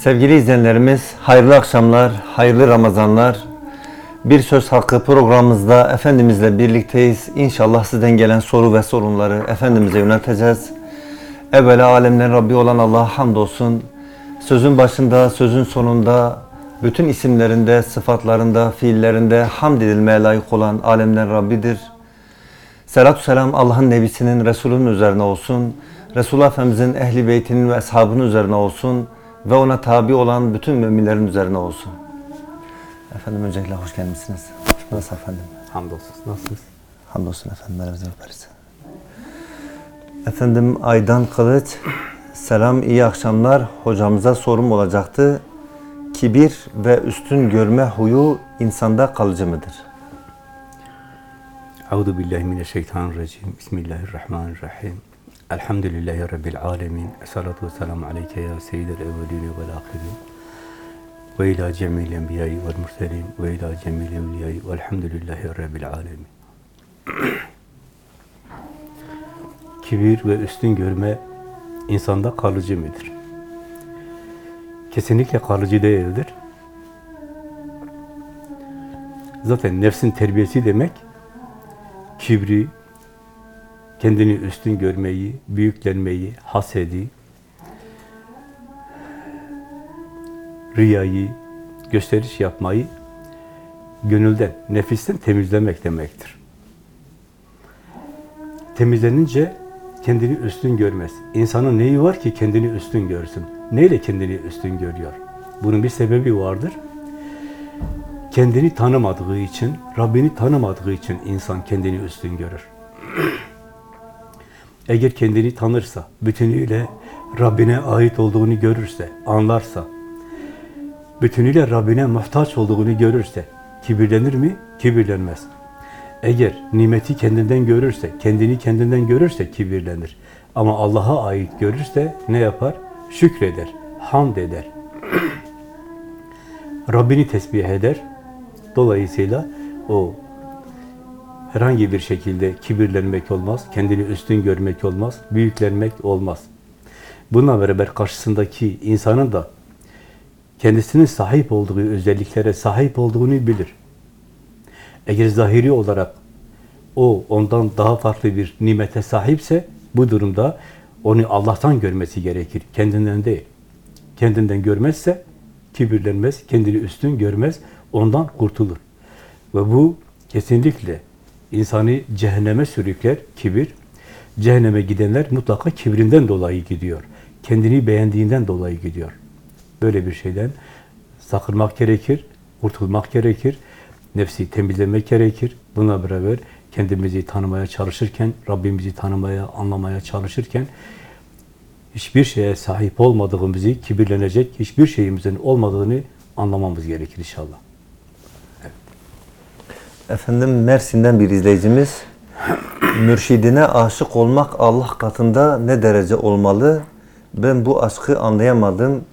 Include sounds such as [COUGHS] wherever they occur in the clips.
Sevgili izleyenlerimiz, hayırlı akşamlar, hayırlı Ramazanlar. Bir Söz Hakkı programımızda Efendimizle birlikteyiz. İnşallah sizden gelen soru ve sorunları Efendimiz'e yönelteceğiz. Evvela alemlerin Rabbi olan Allah'a hamdolsun. Sözün başında, sözün sonunda, bütün isimlerinde, sıfatlarında, fiillerinde hamd edilmeye layık olan alemlerin Rabbidir. Selatü selam Allah'ın Nebisinin, Resulünün üzerine olsun. Resulullah Efendimizin ehli beytinin ve ashabının üzerine olsun. Ve ona tabi olan bütün müminlerin üzerine olsun. Efendim öncelikle hoş gelmişsiniz. Nasıl efendim? Hamdolsun. Nasılsınız? Hamdolsun efendim. Merhaba öperiz. Efendim Aydan Kılıç. Selam, iyi akşamlar. Hocamıza sorum olacaktı. Kibir ve üstün görme huyu insanda kalıcı mıdır? Euzu billahi mineşşeytanirracim. Bismillahirrahmanirrahim. Elhamdülillahi rabbil alamin. Essalatu vesselamu aleyke ya seyyidel evvelin ve'l ahirin. Ve ila cemil enbiya'i ve'l murselin ve ila cemil evliya'i ve'lhamdülillahi rabbil alamin. Kibir ve üstün görme insanda kalıcı mıdır? Kesinlikle kalıcı değildir. Zaten nefsin terbiyesi demek kibri, kendini üstün görmeyi, büyüklenmeyi, hasedi, riyayı, gösteriş yapmayı gönülden, nefisten temizlemek demektir. Temizlenince kendini üstün görmez. İnsanın neyi var ki kendini üstün görsün? Neyle kendini üstün görüyor? Bunun bir sebebi vardır. Kendini tanımadığı için, Rabbini tanımadığı için insan kendini üstün görür. [CLEARS THROAT] Eğer kendini tanırsa, bütünüyle Rabbine ait olduğunu görürse, anlarsa, bütünüyle Rabbine muhtaç olduğunu görürse, kibirlenir mi? Kibirlenmez. Eğer nimeti kendinden görürse, kendini kendinden görürse kibirlenir. Ama Allah'a ait görürse ne yapar? Şükreder, hamd eder. [CLEARS THROAT] Rabbini tesbih eder. Dolayısıyla o herhangi bir şekilde kibirlenmek olmaz, kendini üstün görmek olmaz, büyüklenmek olmaz. Bununla beraber karşısındaki insanın da kendisinin sahip olduğu özelliklere sahip olduğunu bilir. Eğer zahiri olarak o ondan daha farklı bir nimete sahipse bu durumda onu Allah'tan görmesi gerekir, kendinden değil. Kendinden görmezse kibirlenmez, kendini üstün görmez, ondan kurtulur. Ve bu kesinlikle insanı cehenneme sürükler, kibir. Cehenneme gidenler mutlaka kibrinden dolayı gidiyor. Kendini beğendiğinden dolayı gidiyor. Böyle bir şeyden sakınmak gerekir, kurtulmak gerekir, nefsi temizlemek gerekir. Buna beraber kendimizi tanımaya çalışırken, Rabbimizi tanımaya, anlamaya çalışırken hiçbir şeye sahip olmadığımızı, kibirlenecek hiçbir şeyimizin olmadığını anlamamız gerekir inşallah. Efendim Mersin'den bir izleyicimiz. Mürşidine aşık olmak Allah katında ne derece olmalı? Ben bu aşkı anlayamadım.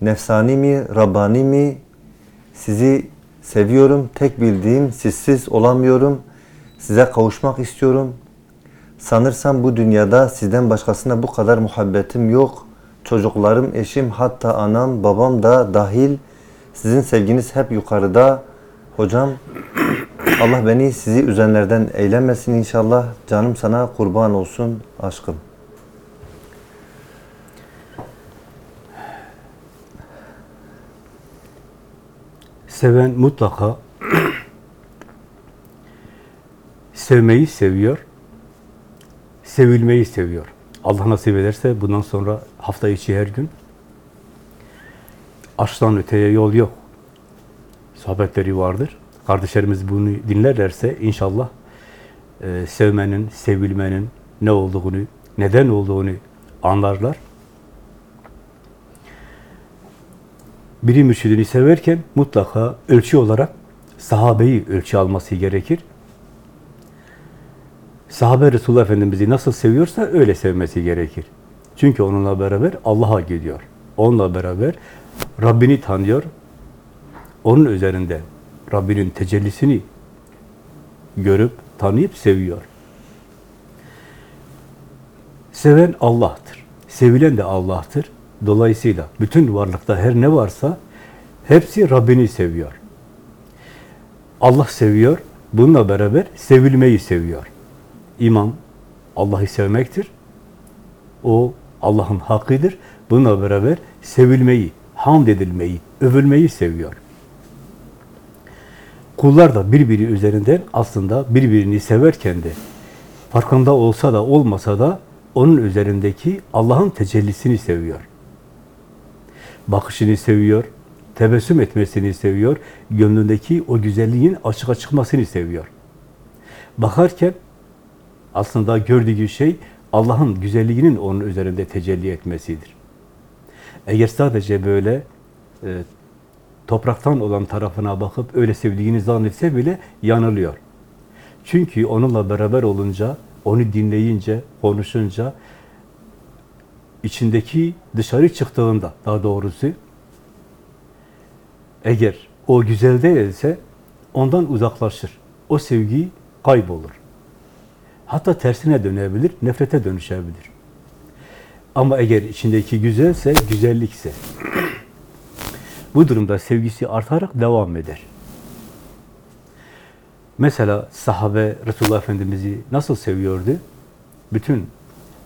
Nefsani mi, Rabbani mi? Sizi seviyorum. Tek bildiğim sizsiz olamıyorum. Size kavuşmak istiyorum. Sanırsam bu dünyada sizden başkasına bu kadar muhabbetim yok. Çocuklarım, eşim, hatta anam, babam da dahil. Sizin sevginiz hep yukarıda. Hocam Allah beni sizi üzenlerden eylemesin inşallah. Canım sana kurban olsun aşkım. Seven mutlaka [CLEARS THROAT] sevmeyi seviyor, sevilmeyi seviyor. Allah nasip ederse bundan sonra hafta içi her gün aşktan öteye yol yok. Sohbetleri vardır. Kardeşlerimiz bunu dinlerlerse inşallah e, sevmenin, sevilmenin ne olduğunu, neden olduğunu anlarlar. Biri mürşidini severken mutlaka ölçü olarak sahabeyi ölçü alması gerekir. Sahabe Resulullah Efendimiz'i nasıl seviyorsa öyle sevmesi gerekir. Çünkü onunla beraber Allah'a gidiyor. Onunla beraber Rabbini tanıyor. Onun üzerinde Rabbinin tecellisini görüp, tanıyıp seviyor. Seven Allah'tır. Sevilen de Allah'tır. Dolayısıyla bütün varlıkta her ne varsa hepsi Rabbini seviyor. Allah seviyor. Bununla beraber sevilmeyi seviyor. İman Allah'ı sevmektir. O Allah'ın hakkıdır. Bununla beraber sevilmeyi, hamd edilmeyi, övülmeyi seviyor. Kullar da birbiri üzerinden aslında birbirini severken de farkında olsa da olmasa da onun üzerindeki Allah'ın tecellisini seviyor. Bakışını seviyor, tebessüm etmesini seviyor, gönlündeki o güzelliğin açığa çıkmasını seviyor. Bakarken aslında gördüğü şey Allah'ın güzelliğinin onun üzerinde tecelli etmesidir. Eğer sadece böyle e, topraktan olan tarafına bakıp öyle sevdiğini zannetse bile yanılıyor. Çünkü onunla beraber olunca, onu dinleyince, konuşunca, içindeki dışarı çıktığında daha doğrusu eğer o güzel değilse ondan uzaklaşır. O sevgi kaybolur. Hatta tersine dönebilir, nefrete dönüşebilir. Ama eğer içindeki güzelse, güzellikse bu durumda sevgisi artarak devam eder. Mesela sahabe Resulullah Efendimiz'i nasıl seviyordu? Bütün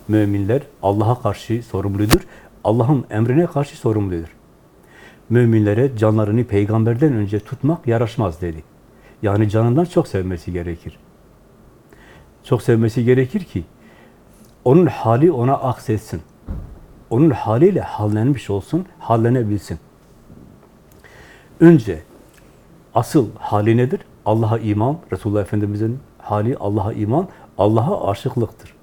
müminler Allah'a karşı sorumludur. Allah'ın emrine karşı sorumludur. Müminlere canlarını peygamberden önce tutmak yaraşmaz dedi. Yani canından çok sevmesi gerekir. Çok sevmesi gerekir ki onun hali ona aksetsin. Onun haliyle hallenmiş olsun, hallenebilsin. Önce asıl hali nedir? Allah'a iman, Resulullah Efendimiz'in hali Allah'a iman, Allah'a aşıklıktır.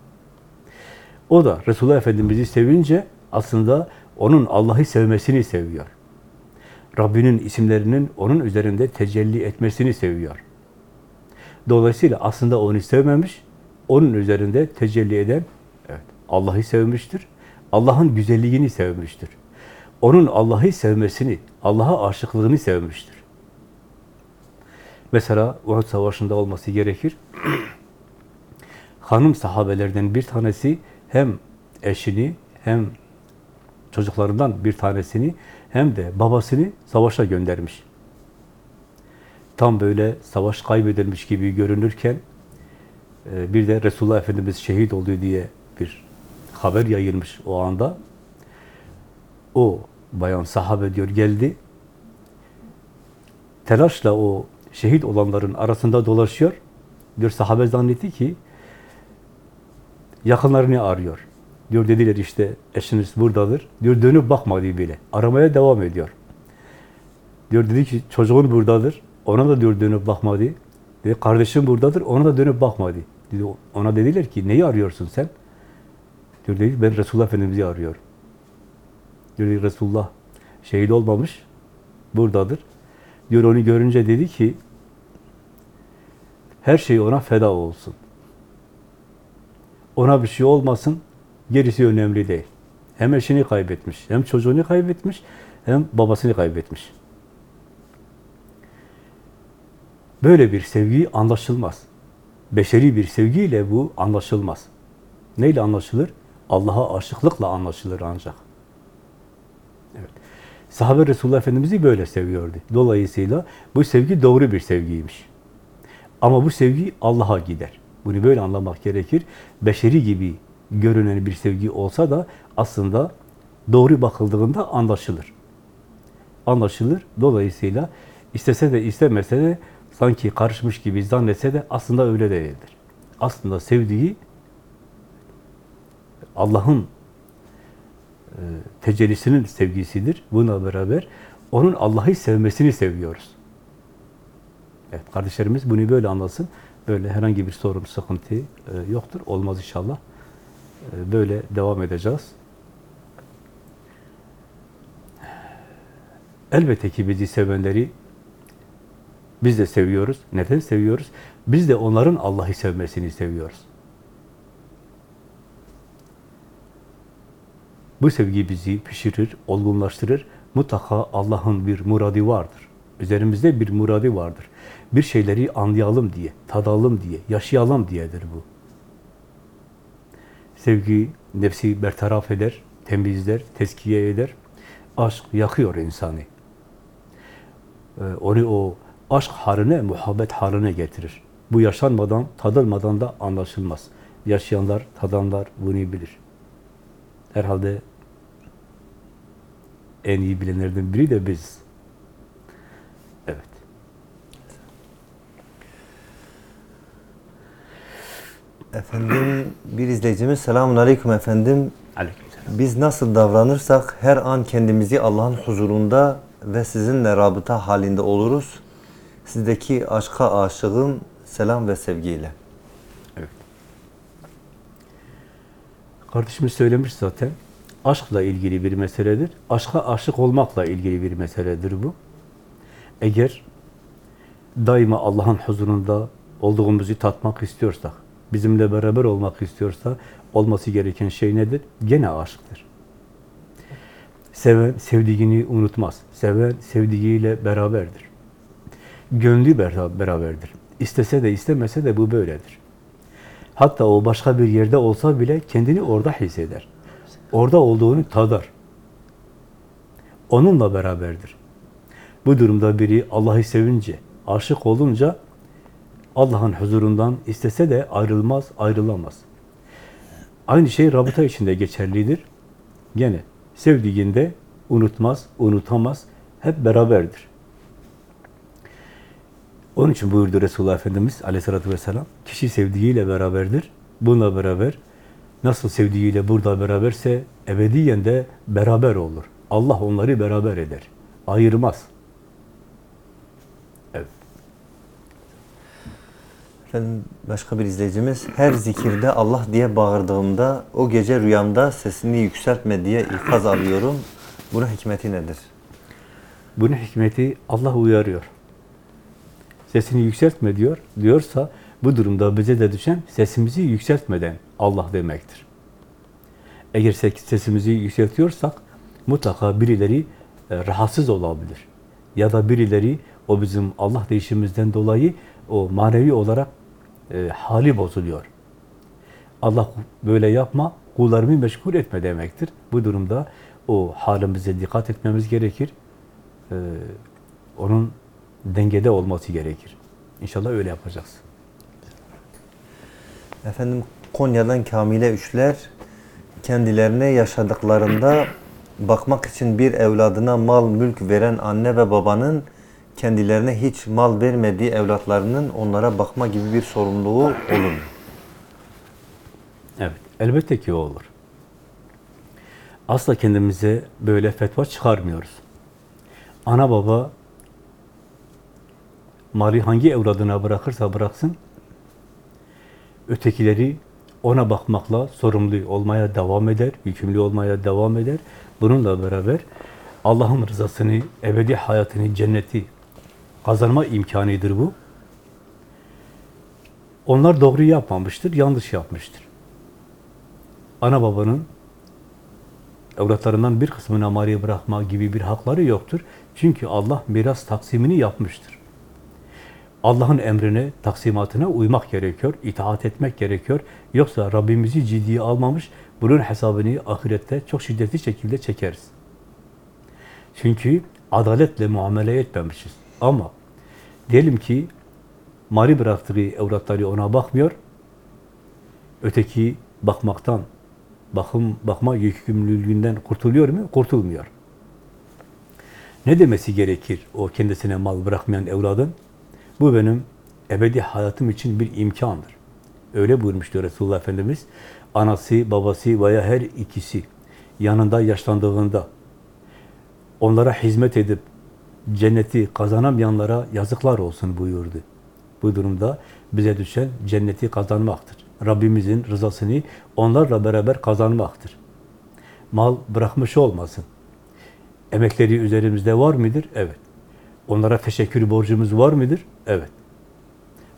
O da Resulullah Efendimiz'i sevince aslında onun Allah'ı sevmesini seviyor. Rabbinin isimlerinin onun üzerinde tecelli etmesini seviyor. Dolayısıyla aslında onu sevmemiş, onun üzerinde tecelli eden evet, Allah'ı sevmiştir. Allah'ın güzelliğini sevmiştir. Onun Allah'ı sevmesini, Allah'a aşıklığını sevmiştir. Mesela Uhud Savaşı'nda olması gerekir. [CLEARS THROAT] Hanım sahabelerden bir tanesi hem eşini hem çocuklarından bir tanesini hem de babasını savaşa göndermiş. Tam böyle savaş kaybedilmiş gibi görünürken e, bir de Resulullah Efendimiz şehit oldu diye bir haber yayılmış o anda. O bayan sahabe diyor geldi. Telaşla o şehit olanların arasında dolaşıyor. Diyor sahabe zannetti ki yakınlarını arıyor. Diyor dediler işte eşiniz buradadır. Diyor dönüp bakmadı bile. Aramaya devam ediyor. Diyor dedi ki çocuğun buradadır. Ona da diyor dönüp bakmadı. Dedi kardeşim buradadır. Ona da dönüp bakmadı. Dedi, ona dediler ki neyi arıyorsun sen? Diyor dedi ben Resulullah Efendimiz'i arıyorum. Diyor Resulullah şehit olmamış. Buradadır. Diyor onu görünce dedi ki her şey ona feda olsun. Ona bir şey olmasın, gerisi önemli değil. Hem eşini kaybetmiş, hem çocuğunu kaybetmiş, hem babasını kaybetmiş. Böyle bir sevgi anlaşılmaz. Beşeri bir sevgiyle bu anlaşılmaz. Neyle anlaşılır? Allah'a aşıklıkla anlaşılır ancak. Sahabe Resulullah Efendimiz'i böyle seviyordu. Dolayısıyla bu sevgi doğru bir sevgiymiş. Ama bu sevgi Allah'a gider. Bunu böyle anlamak gerekir. Beşeri gibi görünen bir sevgi olsa da aslında doğru bakıldığında anlaşılır. Anlaşılır. Dolayısıyla istese de istemese de sanki karışmış gibi zannetse de aslında öyle değildir. Aslında sevdiği Allah'ın tecellisinin sevgisidir. Buna beraber onun Allah'ı sevmesini seviyoruz. Evet, kardeşlerimiz bunu böyle anlasın. Böyle herhangi bir sorun, sıkıntı e, yoktur. Olmaz inşallah. E, böyle devam edeceğiz. Elbette ki bizi sevenleri biz de seviyoruz. Neden seviyoruz? Biz de onların Allah'ı sevmesini seviyoruz. Bu sevgi bizi pişirir, olgunlaştırır. Mutlaka Allah'ın bir muradi vardır. Üzerimizde bir muradi vardır. Bir şeyleri anlayalım diye, tadalım diye, yaşayalım diyedir bu. Sevgi nefsi bertaraf eder, temizler, teskiye eder. Aşk yakıyor insanı. Ee, onu o aşk haline, muhabbet haline getirir. Bu yaşanmadan, tadılmadan da anlaşılmaz. Yaşayanlar, tadanlar bunu bilir. Herhalde en iyi bilenlerden biri de biz. Evet. Efendim bir izleyicimiz selamun aleyküm efendim. Aleykümselam. Biz nasıl davranırsak her an kendimizi Allah'ın huzurunda ve sizinle rabıta halinde oluruz. Sizdeki aşka aşığım selam ve sevgiyle. Evet. Kardeşimiz söylemiş zaten. Aşkla ilgili bir meseledir. Aşka aşık olmakla ilgili bir meseledir bu. Eğer daima Allah'ın huzurunda olduğumuzu tatmak istiyorsak, bizimle beraber olmak istiyorsa olması gereken şey nedir? Gene aşktır. Seven sevdiğini unutmaz. Seven sevdiğiyle beraberdir. Gönlü bera- beraberdir. İstese de istemese de bu böyledir. Hatta o başka bir yerde olsa bile kendini orada hisseder. Orada olduğunu tadar. Onunla beraberdir. Bu durumda biri Allah'ı sevince, aşık olunca Allah'ın huzurundan istese de ayrılmaz, ayrılamaz. Aynı şey rabıta içinde geçerlidir. Gene sevdiğinde unutmaz, unutamaz, hep beraberdir. Onun için buyurdu Resulullah Efendimiz aleyhissalatü vesselam, kişi sevdiğiyle beraberdir. Bununla beraber, nasıl sevdiğiyle burada beraberse, ebediyen de beraber olur. Allah onları beraber eder. Ayırmaz. Evet. Efendim başka bir izleyicimiz her zikirde Allah diye bağırdığımda o gece rüyamda sesini yükseltme diye ikaz alıyorum. Bunun hikmeti nedir? Bunun hikmeti Allah uyarıyor. Sesini yükseltme diyor. Diyorsa bu durumda bize de düşen sesimizi yükseltmeden Allah demektir. Eğer ses- sesimizi yükseltiyorsak mutlaka birileri e, rahatsız olabilir. Ya da birileri o bizim Allah değişimimizden dolayı o manevi olarak e, hali bozuluyor. Allah böyle yapma, kullarımı meşgul etme demektir. Bu durumda o halimize dikkat etmemiz gerekir. Ee, onun dengede olması gerekir. İnşallah öyle yapacağız. Efendim Konya'dan Kamile Üçler kendilerine yaşadıklarında bakmak için bir evladına mal mülk veren anne ve babanın kendilerine hiç mal vermediği evlatlarının onlara bakma gibi bir sorumluluğu olur? Evet, elbette ki olur. Asla kendimize böyle fetva çıkarmıyoruz. Ana baba mali hangi evladına bırakırsa bıraksın, ötekileri ona bakmakla sorumlu olmaya devam eder, yükümlü olmaya devam eder. Bununla beraber Allah'ın rızasını, ebedi hayatını, cenneti kazanma imkanıdır bu. Onlar doğru yapmamıştır, yanlış yapmıştır. Ana babanın evlatlarından bir kısmına mali bırakma gibi bir hakları yoktur. Çünkü Allah miras taksimini yapmıştır. Allah'ın emrine, taksimatına uymak gerekiyor, itaat etmek gerekiyor. Yoksa Rabbimizi ciddiye almamış, bunun hesabını ahirette çok şiddetli şekilde çekeriz. Çünkü adaletle muamele etmemişiz. Ama diyelim ki mali bıraktığı evlatları ona bakmıyor, öteki bakmaktan, bakım bakma yükümlülüğünden kurtuluyor mu? Kurtulmuyor. Ne demesi gerekir o kendisine mal bırakmayan evladın? Bu benim ebedi hayatım için bir imkandır. Öyle buyurmuştu Resulullah Efendimiz. Anası, babası veya her ikisi yanında yaşlandığında onlara hizmet edip cenneti kazanamayanlara yazıklar olsun buyurdu. Bu durumda bize düşen cenneti kazanmaktır. Rabbimizin rızasını onlarla beraber kazanmaktır. Mal bırakmış olmasın. Emekleri üzerimizde var mıdır? Evet. Onlara teşekkür borcumuz var mıdır? Evet.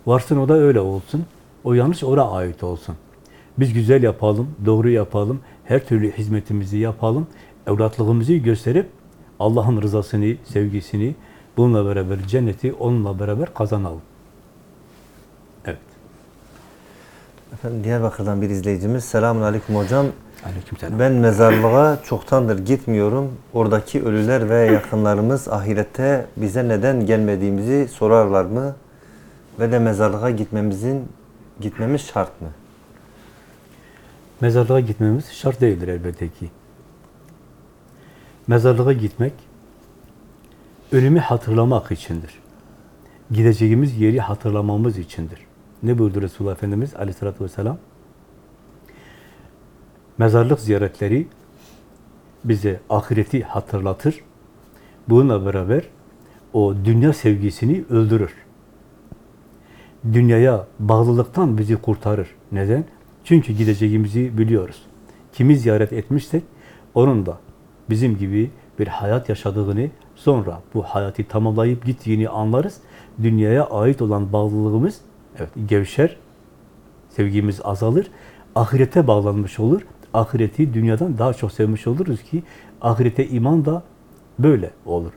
Varsın o da öyle olsun. O yanlış ona ait olsun. Biz güzel yapalım, doğru yapalım, her türlü hizmetimizi yapalım, evlatlığımızı gösterip Allah'ın rızasını, sevgisini, bununla beraber cenneti onunla beraber kazanalım. Evet. Efendim Diyarbakır'dan bir izleyicimiz. Selamun Aleyküm hocam. Aleykümselam. Ben mezarlığa çoktandır gitmiyorum. Oradaki ölüler ve yakınlarımız ahirette bize neden gelmediğimizi sorarlar mı? Ve de mezarlığa gitmemizin gitmemiz şart mı? Mezarlığa gitmemiz şart değildir elbette ki. Mezarlığa gitmek ölümü hatırlamak içindir. Gideceğimiz yeri hatırlamamız içindir. Ne buyurdu Resulullah Efendimiz aleyhissalatü vesselam? Mezarlık ziyaretleri bize ahireti hatırlatır. Bununla beraber o dünya sevgisini öldürür. Dünyaya bağlılıktan bizi kurtarır. Neden? Çünkü gideceğimizi biliyoruz. Kimi ziyaret etmişsek onun da bizim gibi bir hayat yaşadığını, sonra bu hayatı tamamlayıp gittiğini anlarız. Dünyaya ait olan bağlılığımız evet, gevşer, sevgimiz azalır, ahirete bağlanmış olur. Ahireti dünyadan daha çok sevmiş oluruz ki ahirete iman da böyle olur.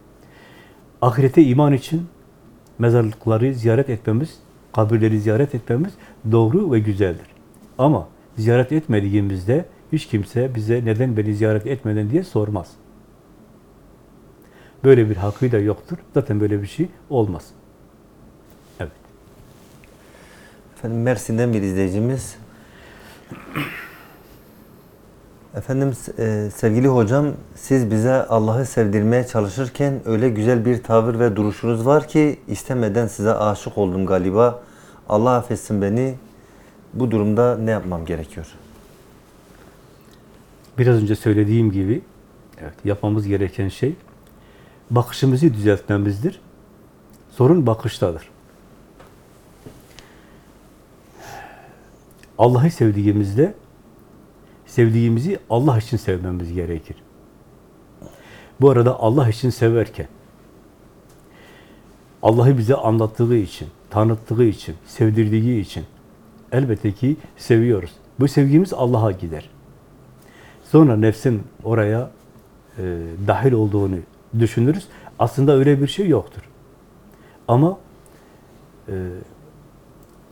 Ahirete iman için mezarlıkları ziyaret etmemiz, kabirleri ziyaret etmemiz doğru ve güzeldir. Ama ziyaret etmediğimizde hiç kimse bize neden beni ziyaret etmeden diye sormaz. Böyle bir hakkı da yoktur. Zaten böyle bir şey olmaz. Evet. Efendim Mersin'den bir izleyicimiz. Efendim e, sevgili hocam siz bize Allah'ı sevdirmeye çalışırken öyle güzel bir tavır ve duruşunuz var ki istemeden size aşık oldum galiba. Allah affetsin beni. Bu durumda ne yapmam gerekiyor? Biraz önce söylediğim gibi evet, yapmamız gereken şey bakışımızı düzeltmemizdir. Sorun bakıştadır. Allah'ı sevdiğimizde sevdiğimizi Allah için sevmemiz gerekir. Bu arada Allah için severken Allah'ı bize anlattığı için, tanıttığı için, sevdirdiği için elbette ki seviyoruz. Bu sevgimiz Allah'a gider. Sonra nefsin oraya e, dahil olduğunu düşünürüz. Aslında öyle bir şey yoktur. Ama e,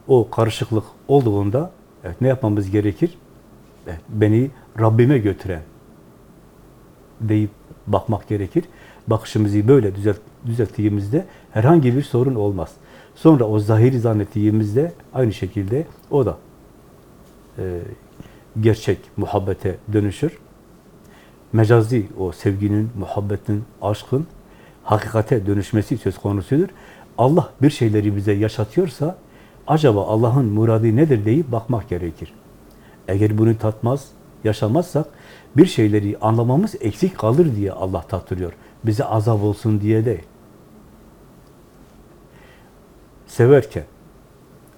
o karışıklık olduğunda evet, ne yapmamız gerekir? Beni Rabbime götüren deyip bakmak gerekir. Bakışımızı böyle düzelt, düzelttiğimizde herhangi bir sorun olmaz. Sonra o zahiri zannettiğimizde aynı şekilde o da e, gerçek muhabbete dönüşür. Mecazi o sevginin, muhabbetin, aşkın hakikate dönüşmesi söz konusudur. Allah bir şeyleri bize yaşatıyorsa acaba Allah'ın muradı nedir deyip bakmak gerekir. Eğer bunu tatmaz, yaşamazsak bir şeyleri anlamamız eksik kalır diye Allah tattırıyor. Bize azap olsun diye değil. Severken,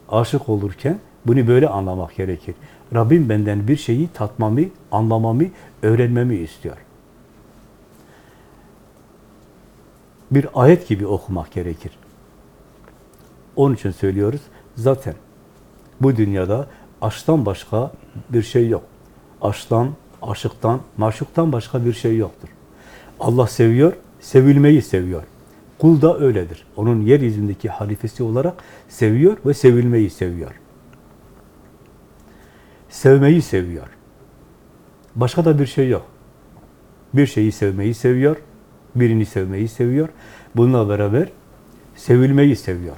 aşık olurken bunu böyle anlamak gerekir. Rabbim benden bir şeyi tatmamı, anlamamı, öğrenmemi istiyor. Bir ayet gibi okumak gerekir. Onun için söylüyoruz. Zaten bu dünyada aşktan başka bir şey yok. Aşktan, aşıktan, maşuktan başka bir şey yoktur. Allah seviyor, sevilmeyi seviyor. Kul da öyledir. Onun yeryüzündeki halifesi olarak seviyor ve sevilmeyi seviyor. Sevmeyi seviyor. Başka da bir şey yok. Bir şeyi sevmeyi seviyor, birini sevmeyi seviyor. Bununla beraber sevilmeyi seviyor.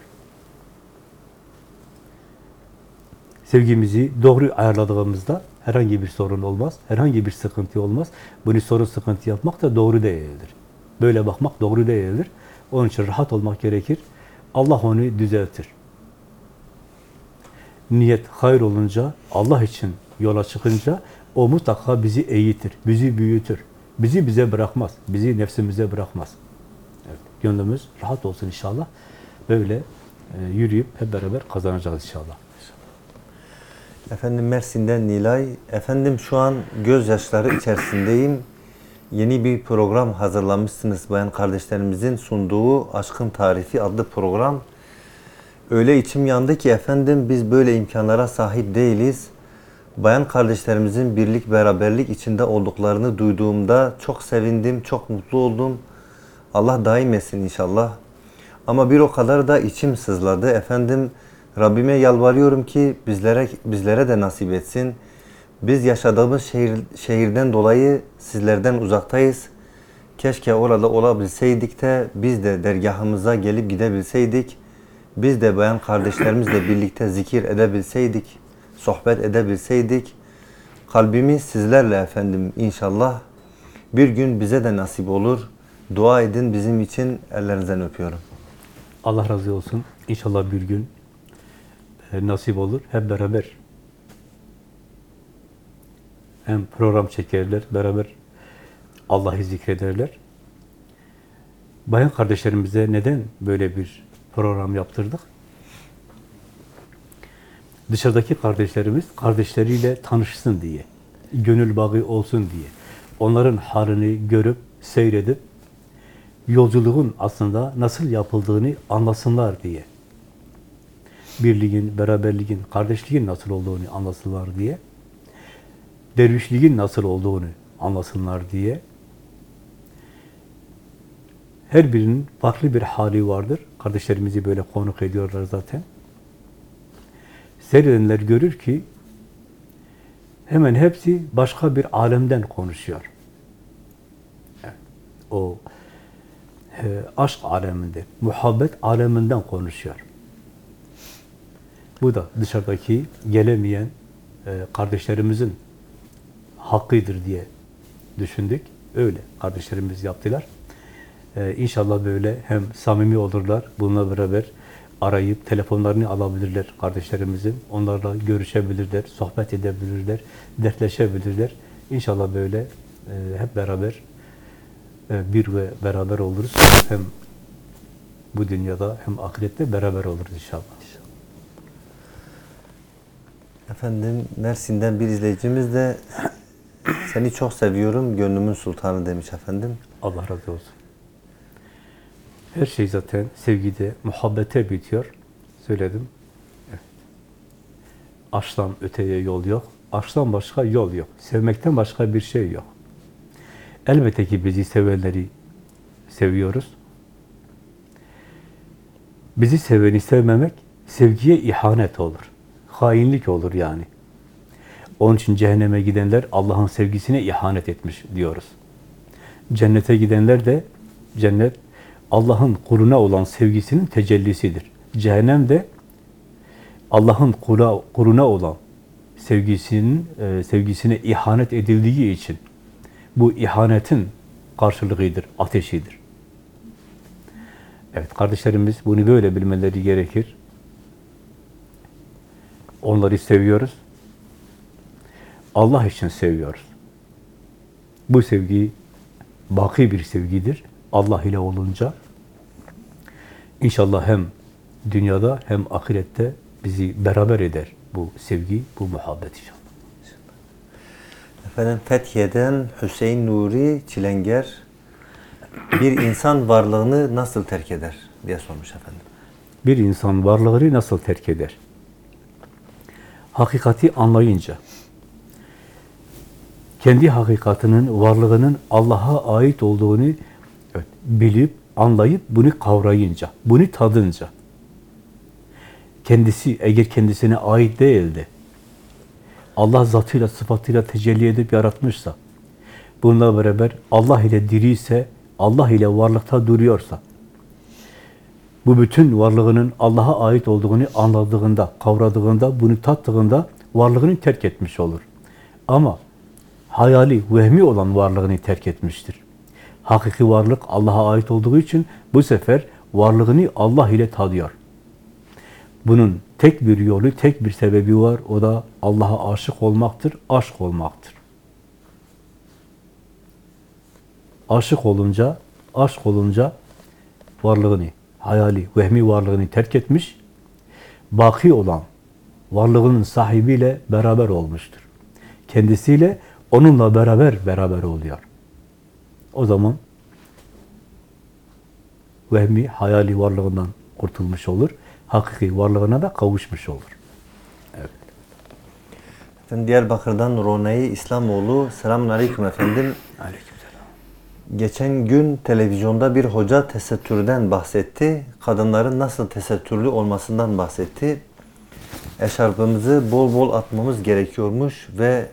Sevgimizi doğru ayarladığımızda herhangi bir sorun olmaz, herhangi bir sıkıntı olmaz. Bunu sorun sıkıntı yapmak da doğru değildir. Böyle bakmak doğru değildir. Onun için rahat olmak gerekir. Allah onu düzeltir. Niyet hayır olunca, Allah için yola çıkınca o mutlaka bizi eğitir, bizi büyütür. Bizi bize bırakmaz, bizi nefsimize bırakmaz. Evet, gönlümüz rahat olsun inşallah. Böyle e, yürüyüp hep beraber kazanacağız inşallah. Efendim Mersin'den Nilay. Efendim şu an gözyaşları içerisindeyim. Yeni bir program hazırlamışsınız bayan kardeşlerimizin sunduğu Aşkın Tarifi adlı program. Öyle içim yandı ki efendim biz böyle imkanlara sahip değiliz. Bayan kardeşlerimizin birlik beraberlik içinde olduklarını duyduğumda çok sevindim, çok mutlu oldum. Allah daim etsin inşallah. Ama bir o kadar da içim sızladı. Efendim Rabbime yalvarıyorum ki bizlere bizlere de nasip etsin. Biz yaşadığımız şehir, şehirden dolayı sizlerden uzaktayız. Keşke orada olabilseydik de biz de dergahımıza gelip gidebilseydik. Biz de bayan kardeşlerimizle birlikte zikir edebilseydik, sohbet edebilseydik. Kalbimiz sizlerle efendim inşallah. Bir gün bize de nasip olur. Dua edin bizim için ellerinizden öpüyorum. Allah razı olsun. İnşallah bir gün nasip olur. Hep beraber hem program çekerler, beraber Allah'ı zikrederler. Bayan kardeşlerimize neden böyle bir program yaptırdık? Dışarıdaki kardeşlerimiz kardeşleriyle tanışsın diye, gönül bağı olsun diye, onların halini görüp, seyredip, yolculuğun aslında nasıl yapıldığını anlasınlar diye. Birliğin, beraberliğin, kardeşliğin nasıl olduğunu anlasınlar diye. Dervişliğin nasıl olduğunu anlasınlar diye. Her birinin farklı bir hali vardır. Kardeşlerimizi böyle konuk ediyorlar zaten. Seyredenler görür ki hemen hepsi başka bir alemden konuşuyor. Evet, o e, aşk aleminde, muhabbet aleminden konuşuyor. Bu da dışarıdaki gelemeyen e, kardeşlerimizin hakkıdır diye düşündük. Öyle kardeşlerimiz yaptılar. E, inşallah böyle hem samimi olurlar, bununla beraber arayıp telefonlarını alabilirler kardeşlerimizin. Onlarla görüşebilirler, sohbet edebilirler, dertleşebilirler. İnşallah böyle e, hep beraber e, bir ve beraber oluruz. Hem bu dünyada hem ahirette beraber oluruz inşallah. Efendim Mersin'den bir izleyicimiz de [CLEARS THROAT] seni çok seviyorum, gönlümün sultanı demiş efendim. Allah razı olsun. Her şey zaten sevgide, muhabbete bitiyor. Söyledim. Evet. Aşktan öteye yol yok. Aşktan başka yol yok. Sevmekten başka bir şey yok. Elbette ki bizi sevenleri seviyoruz. Bizi seveni sevmemek sevgiye ihanet olur. Hainlik olur yani. Onun için cehenneme gidenler Allah'ın sevgisine ihanet etmiş diyoruz. Cennete gidenler de cennet Allah'ın kuluna olan sevgisinin tecellisidir. Cehennem de Allah'ın kula, kuluna olan sevgisinin e, sevgisine ihanet edildiği için bu ihanetin karşılığıdır, ateşidir. Evet, kardeşlerimiz bunu böyle bilmeleri gerekir. Onları seviyoruz. Allah için seviyoruz. Bu sevgi baki bir sevgidir. Allah ile olunca inşallah hem dünyada hem ahirette bizi beraber eder bu sevgi, bu muhabbet inşallah. Efendim Fethiye'den Hüseyin Nuri Çilenger bir insan varlığını nasıl terk eder diye sormuş efendim. Bir insan varlığını nasıl terk eder? Hakikati anlayınca, kendi hakikatinin, varlığının Allah'a ait olduğunu evet, bilip, anlayıp, bunu kavrayınca, bunu tadınca, kendisi eğer kendisine ait değildi, Allah zatıyla, sıfatıyla tecelli edip yaratmışsa, bununla beraber Allah ile diriyse, Allah ile varlıkta duruyorsa, bu bütün varlığının Allah'a ait olduğunu anladığında, kavradığında, bunu tattığında varlığını terk etmiş olur. Ama hayali, vehmi olan varlığını terk etmiştir. Hakiki varlık Allah'a ait olduğu için bu sefer varlığını Allah ile tadıyor. Bunun tek bir yolu, tek bir sebebi var. O da Allah'a aşık olmaktır, aşk olmaktır. Aşık olunca, aşk olunca varlığını, hayali, vehmi varlığını terk etmiş, baki olan varlığının sahibiyle beraber olmuştur. Kendisiyle, onunla beraber beraber oluyor. O zaman vehmi, hayali varlığından kurtulmuş olur. Hakiki varlığına da kavuşmuş olur. Evet. Efendim Diyarbakır'dan Ronay İslamoğlu. Selamun Aleyküm efendim. Aleykümselam. Geçen gün televizyonda bir hoca tesettürden bahsetti. Kadınların nasıl tesettürlü olmasından bahsetti. eşarbımızı bol bol atmamız gerekiyormuş ve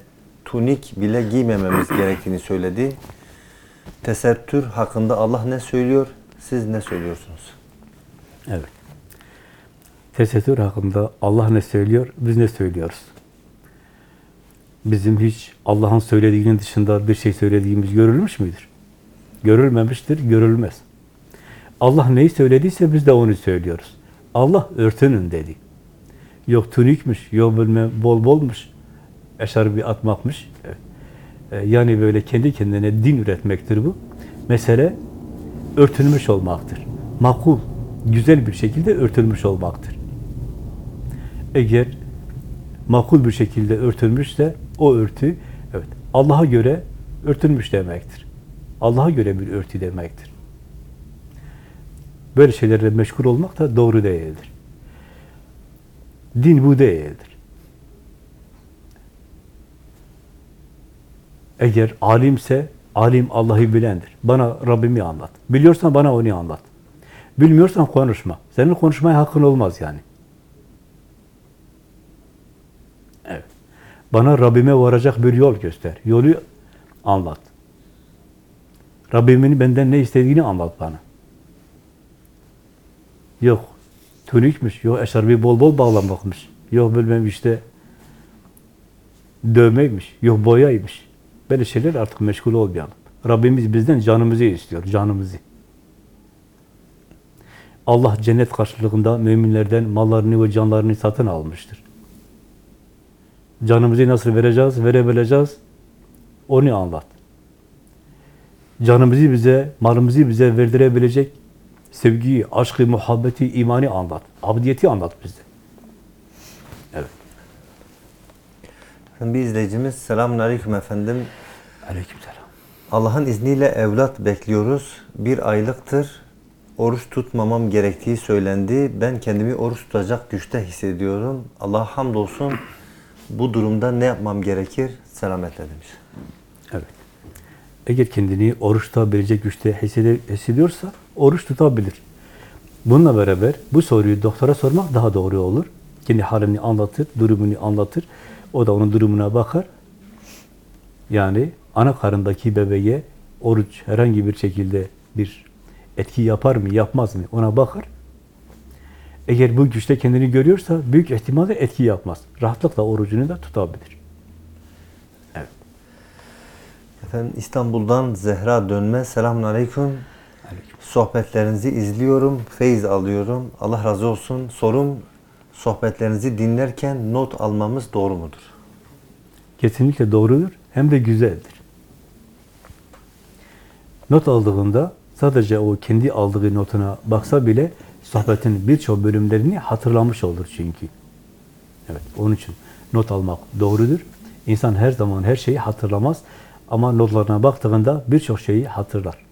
tunik bile giymememiz [CLEARS THROAT] gerektiğini söyledi. Tesettür hakkında Allah ne söylüyor? Siz ne söylüyorsunuz? Evet. Tesettür hakkında Allah ne söylüyor, biz ne söylüyoruz? Bizim hiç Allah'ın söylediğinin dışında bir şey söylediğimiz görülmüş müdür? Görülmemiştir, görülmez. Allah neyi söylediyse biz de onu söylüyoruz. Allah örtünün dedi. Yok tunikmiş, yok bilmem bol bolmuş, eşarbi atmakmış. Ee, Yani böyle kendi kendine din üretmektir bu. Mesele örtülmüş olmaktır. Makul, güzel bir şekilde örtülmüş olmaktır. Eğer makul bir şekilde örtülmüşse o örtü evet Allah'a göre örtülmüş demektir. Allah'a göre bir örtü demektir. Böyle şeylerle meşgul olmak da doğru değildir. Din bu değildir. Eğer alimse, alim Allah'ı bilendir. Bana Rabbimi anlat. Biliyorsan bana onu anlat. Bilmiyorsan konuşma. Senin konuşmaya hakkın olmaz yani. Evet. Bana Rabbime varacak bir yol göster. Yolu anlat. Rabbimin benden ne istediğini anlat bana. Yok tunikmiş, yok eşarbi bol bol bağlamakmış, yok bilmem işte dövmeymiş, yok boyaymış. Böyle şeyler artık meşgul olmayalım. Rabbimiz bizden canımızı istiyor, canımızı. Allah cennet karşılığında müminlerden mallarını ve canlarını satın almıştır. Canımızı nasıl vereceğiz, verebileceğiz, onu anlat. Canımızı bize, malımızı bize verdirebilecek sevgiyi, aşkı, muhabbeti, imani anlat. Abdiyeti anlat bize. Evet. Bir izleyicimiz selamun aleyküm efendim. Aleykümselam. Allah'ın izniyle evlat bekliyoruz. Bir aylıktır oruç tutmamam gerektiği söylendi. Ben kendimi oruç tutacak güçte hissediyorum. Allah'a hamdolsun. Bu durumda ne yapmam gerekir? Selametle demiş. Eğer kendini oruç tutabilecek güçte hissediyorsa oruç tutabilir. Bununla beraber bu soruyu doktora sormak daha doğru olur. Kendi halini anlatır, durumunu anlatır. O da onun durumuna bakar. Yani ana karındaki bebeğe oruç herhangi bir şekilde bir etki yapar mı, yapmaz mı ona bakar. Eğer bu güçte kendini görüyorsa büyük ihtimalle etki yapmaz. Rahatlıkla orucunu da tutabilir. Evet. Efendim İstanbul'dan Zehra Dönme. Selamun aleyküm. Aleyküm. Sohbetlerinizi izliyorum, feyiz alıyorum. Allah razı olsun. Sorum, sohbetlerinizi dinlerken not almamız doğru mudur? kesinlikle doğrudur hem de güzeldir. Not aldığında sadece o kendi aldığı notuna baksa bile sohbetin birçok bölümlerini hatırlamış olur çünkü. Evet, onun için not almak doğrudur. İnsan her zaman her şeyi hatırlamaz ama notlarına baktığında birçok şeyi hatırlar.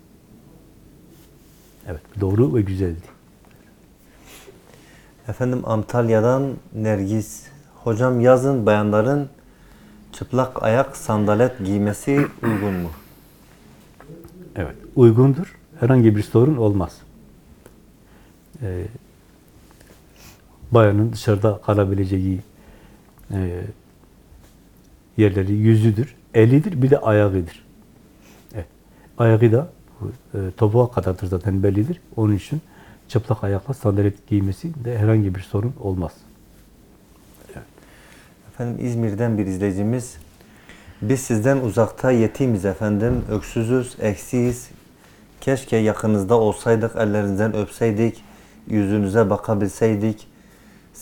Evet, doğru ve güzeldi. Efendim Antalya'dan Nergis. Hocam yazın bayanların çıplak ayak sandalet giymesi uygun mu? Evet, uygundur. Herhangi bir sorun olmaz. Ee, bayanın dışarıda kalabileceği e, yerleri yüzüdür, elidir, bir de ayağıdır. Evet. Ayağı da e, topuğa kadardır zaten bellidir. Onun için çıplak ayakla sandalet giymesi de herhangi bir sorun olmaz. Efendim İzmir'den bir izleyicimiz. Biz sizden uzakta yetimiz efendim, öksüzüz, eksiyiz. Keşke yakınızda olsaydık, ellerinizden öpseydik, yüzünüze bakabilseydik.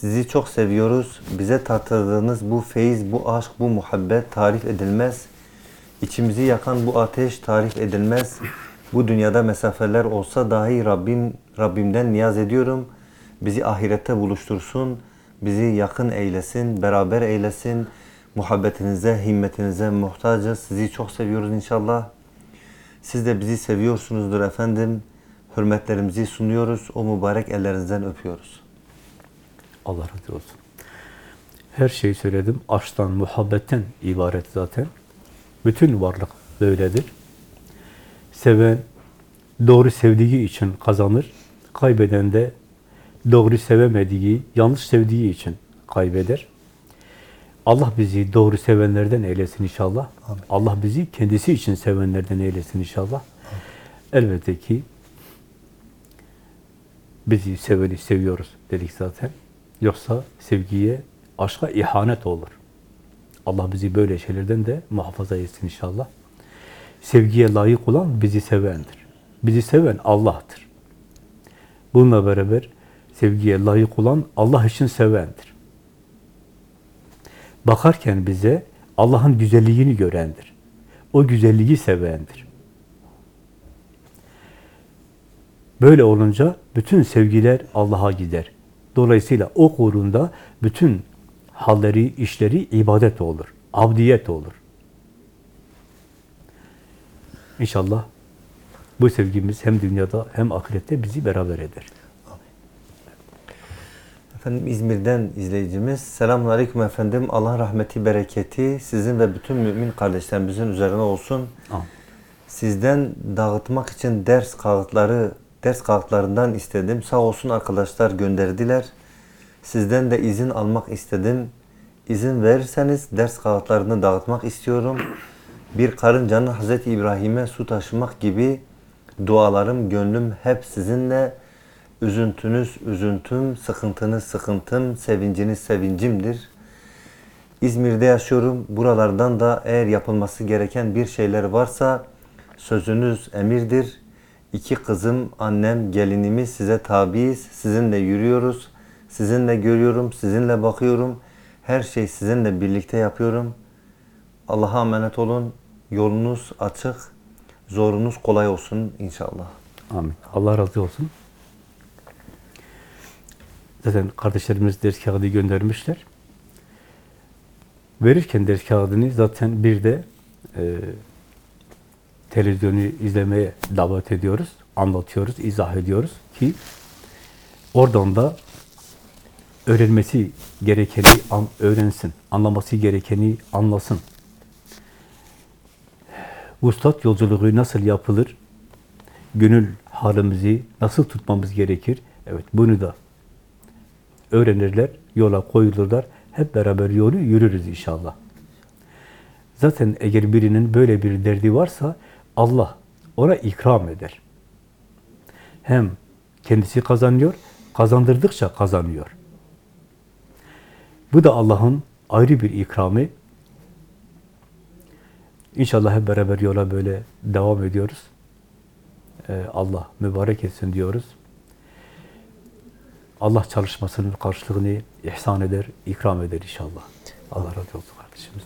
Sizi çok seviyoruz. Bize tattırdığınız bu feyiz, bu aşk, bu muhabbet tarif edilmez. İçimizi yakan bu ateş tarif edilmez. Bu dünyada mesafeler olsa dahi Rabbim Rabbimden niyaz ediyorum. Bizi ahirette buluştursun. Bizi yakın eylesin, beraber eylesin. Muhabbetinize, himmetinize muhtacız. Sizi çok seviyoruz inşallah. Siz de bizi seviyorsunuzdur efendim. Hürmetlerimizi sunuyoruz. O mübarek ellerinizden öpüyoruz. Allah razı olsun. Her şeyi söyledim. Aşktan, muhabbetten ibaret zaten. Bütün varlık böyledir. Seven doğru sevdiği için kazanır. Kaybeden de doğru sevemediği, yanlış sevdiği için kaybeder. Allah bizi doğru sevenlerden eylesin inşallah. Allah bizi kendisi için sevenlerden eylesin inşallah. Elbette ki bizi seveni seviyoruz dedik zaten. Yoksa sevgiye, aşka ihanet olur. Allah bizi böyle şeylerden de muhafaza etsin inşallah. Sevgiye layık olan bizi sevendir. Bizi seven Allah'tır. Bununla beraber sevgiye layık olan Allah için sevendir. Bakarken bize Allah'ın güzelliğini görendir. O güzelliği sevendir. Böyle olunca bütün sevgiler Allah'a gider. Dolayısıyla o kurunda bütün halleri, işleri ibadet olur. Abdiyet olur. İnşallah bu sevgimiz hem dünyada hem ahirette bizi beraber eder. Efendim İzmir'den izleyicimiz. Selamun Aleyküm efendim. Allah rahmeti, bereketi sizin ve bütün mümin kardeşlerimizin üzerine olsun. Amin. Sizden dağıtmak için ders kağıtları, ders kağıtlarından istedim. Sağ olsun arkadaşlar gönderdiler. Sizden de izin almak istedim. İzin verirseniz ders kağıtlarını dağıtmak istiyorum. Bir karıncanın Hazreti İbrahim'e su taşımak gibi dualarım, gönlüm hep sizinle. Üzüntünüz üzüntüm, sıkıntınız sıkıntım, sevinciniz sevincimdir. İzmir'de yaşıyorum. Buralardan da eğer yapılması gereken bir şeyler varsa sözünüz emirdir. İki kızım, annem, gelinimiz size tabiiz. Sizinle yürüyoruz. Sizinle görüyorum, sizinle bakıyorum. Her şey sizinle birlikte yapıyorum. Allah'a emanet olun. Yolunuz açık, zorunuz kolay olsun inşallah. Amin. Allah razı olsun. Zaten kardeşlerimiz ders kağıdı göndermişler. Verirken ders kağıdını zaten bir de e, televizyonu izlemeye davet ediyoruz, anlatıyoruz, izah ediyoruz ki oradan da öğrenmesi gerekeni öğrensin, anlaması gerekeni anlasın. Vuslat yolculuğu nasıl yapılır? Gönül halimizi nasıl tutmamız gerekir? Evet, bunu da öğrenirler, yola koyulurlar. Hep beraber yolu yürürüz inşallah. Zaten eğer birinin böyle bir derdi varsa Allah ona ikram eder. Hem kendisi kazanıyor, kazandırdıkça kazanıyor. Bu da Allah'ın ayrı bir ikramı. İnşallah hep beraber yola böyle devam ediyoruz. Ee, Allah mübarek etsin diyoruz. Allah çalışmasının karşılığını ihsan eder, ikram eder inşallah. Allah razı olsun kardeşimiz.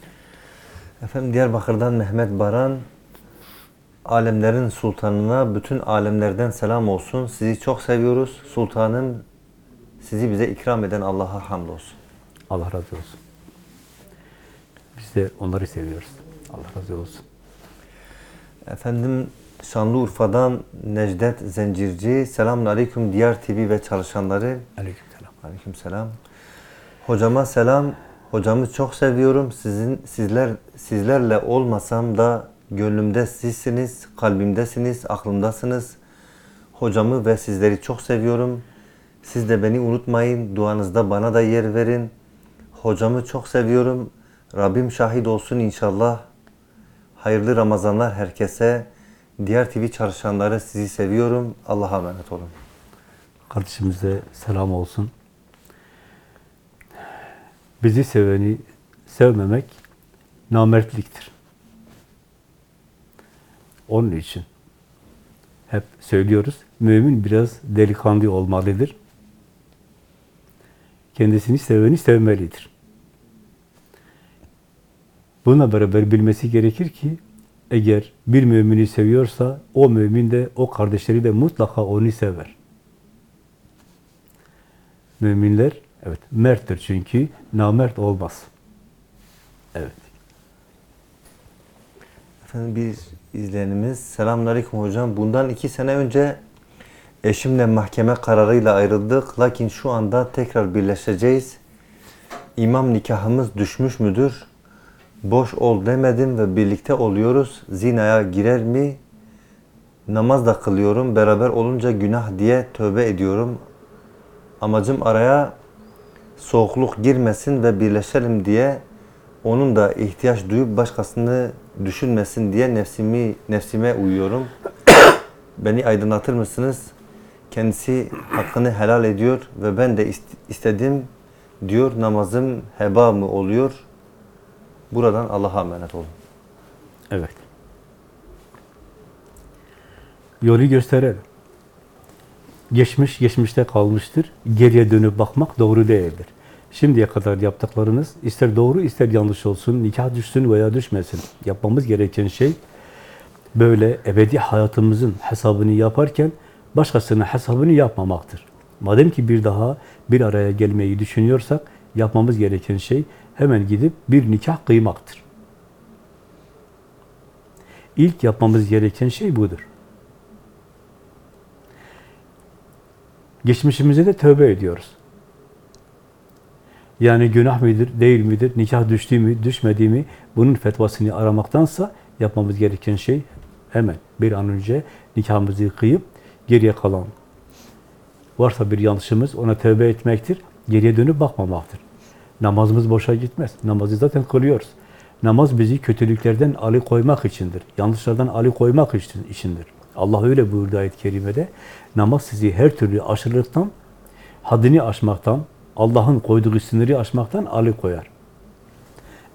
Efendim Diyarbakır'dan Mehmet Baran alemlerin sultanına bütün alemlerden selam olsun. Sizi çok seviyoruz. Sultanım sizi bize ikram eden Allah'a hamdolsun. Allah razı olsun. Biz de onları seviyoruz. Allah razı olsun. Efendim Şanlıurfa'dan Necdet Zencirci. Selamun Aleyküm Diyar TV ve çalışanları. Aleykümselam. Aleyküm selam. Hocama selam. Hocamı çok seviyorum. Sizin sizler sizlerle olmasam da gönlümde sizsiniz, kalbimdesiniz, aklımdasınız. Hocamı ve sizleri çok seviyorum. Siz de beni unutmayın. Duanızda bana da yer verin. Hocamı çok seviyorum. Rabbim şahit olsun inşallah. Hayırlı Ramazanlar herkese. Diğer TV çalışanları sizi seviyorum. Allah'a emanet olun. Kardeşimize selam olsun. Bizi seveni sevmemek namertliktir. Onun için hep söylüyoruz, mümin biraz delikanlı olmalıdır. Kendisini seveni sevmelidir. Buna beraber bilmesi gerekir ki eğer bir mümini seviyorsa o mümin de o kardeşleri de mutlaka onu sever. Müminler evet merttir çünkü namert olmaz. Evet. Efendim bir izleyenimiz Selamünaleyküm hocam. Bundan iki sene önce eşimle mahkeme kararıyla ayrıldık. Lakin şu anda tekrar birleşeceğiz. İmam nikahımız düşmüş müdür? Boş ol demedim ve birlikte oluyoruz. Zinaya girer mi? Namaz da kılıyorum. Beraber olunca günah diye tövbe ediyorum. Amacım araya soğukluk girmesin ve birleşelim diye onun da ihtiyaç duyup başkasını düşünmesin diye nefsimi nefsime uyuyorum. [COUGHS] Beni aydınlatır mısınız? Kendisi hakkını helal ediyor ve ben de ist- istedim diyor namazım heba mı oluyor? Buradan Allah'a emanet olun. Evet. Yolu gösterelim. Geçmiş geçmişte kalmıştır. Geriye dönüp bakmak doğru değildir. Şimdiye kadar yaptıklarınız ister doğru ister yanlış olsun, nikah düşsün veya düşmesin. Yapmamız gereken şey böyle ebedi hayatımızın hesabını yaparken başkasının hesabını yapmamaktır. Madem ki bir daha bir araya gelmeyi düşünüyorsak yapmamız gereken şey hemen gidip bir nikah kıymaktır. İlk yapmamız gereken şey budur. Geçmişimize de tövbe ediyoruz. Yani günah mıdır, değil midir, nikah düştü mü, düşmedi mi, bunun fetvasını aramaktansa yapmamız gereken şey hemen bir an önce nikahımızı kıyıp geriye kalan varsa bir yanlışımız ona tövbe etmektir, geriye dönüp bakmamaktır. Namazımız boşa gitmez. Namazı zaten kılıyoruz. Namaz bizi kötülüklerden alıkoymak içindir. Yanlışlardan alıkoymak için, içindir. Allah öyle buyurdu ayet-i kerimede. Namaz sizi her türlü aşırılıktan, haddini aşmaktan, Allah'ın koyduğu sınırı aşmaktan alıkoyar.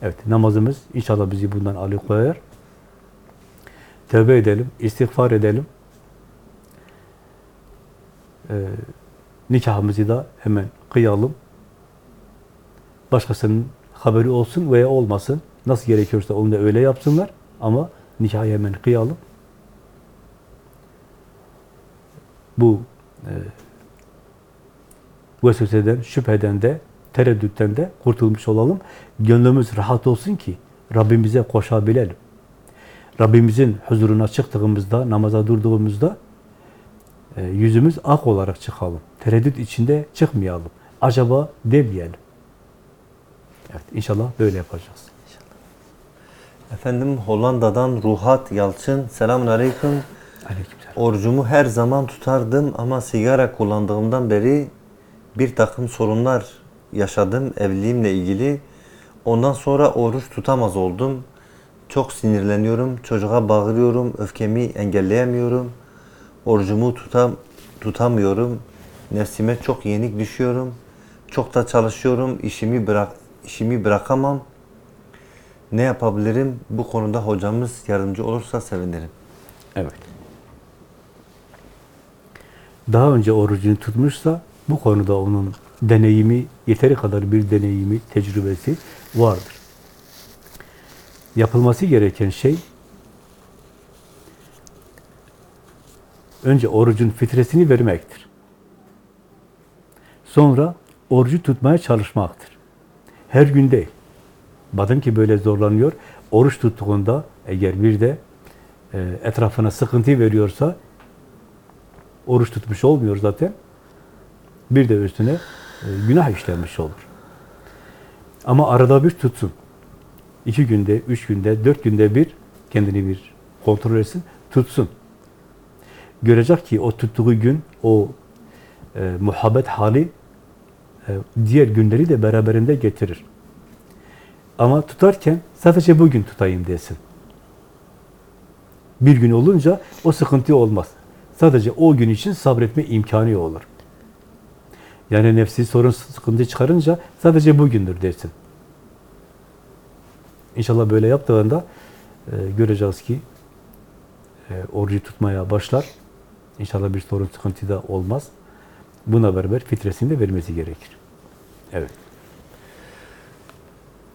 Evet, namazımız inşallah bizi bundan alıkoyar. Tövbe edelim, istiğfar edelim. Ee, nikahımızı da hemen kıyalım. Başkasının haberi olsun veya olmasın. Nasıl gerekiyorsa onu da öyle yapsınlar. Ama nikahı hemen kıyalım. Bu e, vesveseden, şüpheden de, tereddütten de kurtulmuş olalım. Gönlümüz rahat olsun ki Rabbimize koşabilelim. Rabbimizin huzuruna çıktığımızda, namaza durduğumuzda e, yüzümüz ak olarak çıkalım. Tereddüt içinde çıkmayalım. Acaba demeyelim. Evet, inşallah böyle yapacağız. Efendim Hollanda'dan Ruhat Yalçın. Selamun Aleyküm. Aleykümselam. Orucumu her zaman tutardım ama sigara kullandığımdan beri bir takım sorunlar yaşadım evliliğimle ilgili. Ondan sonra oruç tutamaz oldum. Çok sinirleniyorum, çocuğa bağırıyorum, öfkemi engelleyemiyorum. Orucumu tutam tutamıyorum. Nefsime çok yenik düşüyorum. Çok da çalışıyorum, işimi bırak işimi bırakamam. Ne yapabilirim? Bu konuda hocamız yardımcı olursa sevinirim. Evet. Daha önce orucunu tutmuşsa bu konuda onun deneyimi, yeteri kadar bir deneyimi, tecrübesi vardır. Yapılması gereken şey önce orucun fitresini vermektir. Sonra orucu tutmaya çalışmaktır. Her gün değil. Madem ki böyle zorlanıyor, oruç tuttuğunda eğer bir de e, etrafına sıkıntı veriyorsa oruç tutmuş olmuyor zaten. Bir de üstüne e, günah işlenmiş olur. Ama arada bir tutsun. İki günde, üç günde, dört günde bir kendini bir kontrol etsin, tutsun. Görecek ki o tuttuğu gün, o e, muhabbet hali e, diğer günleri de beraberinde getirir. Ama tutarken sadece bugün tutayım desin. Bir gün olunca o sıkıntı olmaz. Sadece o gün için sabretme imkanı olur. Yani nefsi sorun sıkıntı çıkarınca sadece bugündür dersin. İnşallah böyle yaptığında e, göreceğiz ki e, orucu tutmaya başlar. İnşallah bir sorun sıkıntı da olmaz. Buna beraber fitresini de vermesi gerekir. Evet.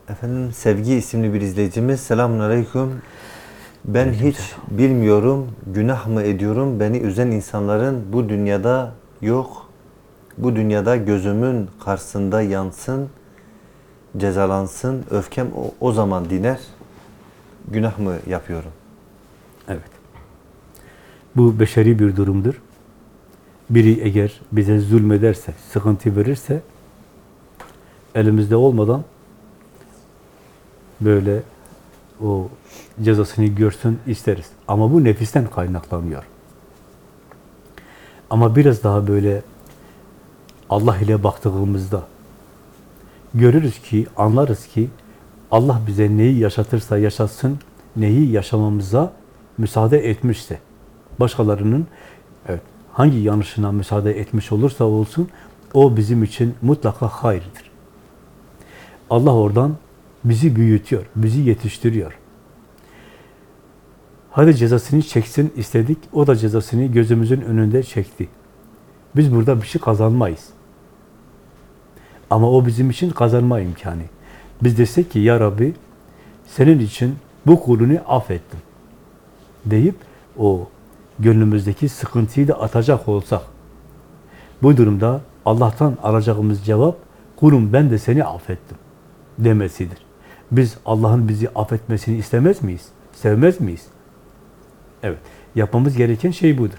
Efendim Sevgi isimli bir izleyicimiz. Selamun Aleyküm. Ben hiç bilmiyorum, günah mı ediyorum? Beni üzen insanların bu dünyada yok. Bu dünyada gözümün karşısında yansın, cezalansın. Öfkem o, o zaman diner. Günah mı yapıyorum? Evet. Bu beşeri bir durumdur. Biri eğer bize zulmederse, sıkıntı verirse elimizde olmadan böyle o cezasını görsün isteriz. Ama bu nefisten kaynaklanıyor. Ama biraz daha böyle Allah ile baktığımızda görürüz ki, anlarız ki Allah bize neyi yaşatırsa yaşatsın, neyi yaşamamıza müsaade etmişse, başkalarının evet, hangi yanlışına müsaade etmiş olursa olsun, o bizim için mutlaka hayırdır. Allah oradan bizi büyütüyor, bizi yetiştiriyor. Hadi cezasını çeksin istedik, o da cezasını gözümüzün önünde çekti. Biz burada bir şey kazanmayız. Ama o bizim için kazanma imkanı. Biz desek ki ya Rabbi senin için bu kulunu affettim deyip o gönlümüzdeki sıkıntıyı da atacak olsak bu durumda Allah'tan alacağımız cevap kulum ben de seni affettim demesidir. Biz Allah'ın bizi affetmesini istemez miyiz? Sevmez miyiz? Evet. Yapmamız gereken şey budur.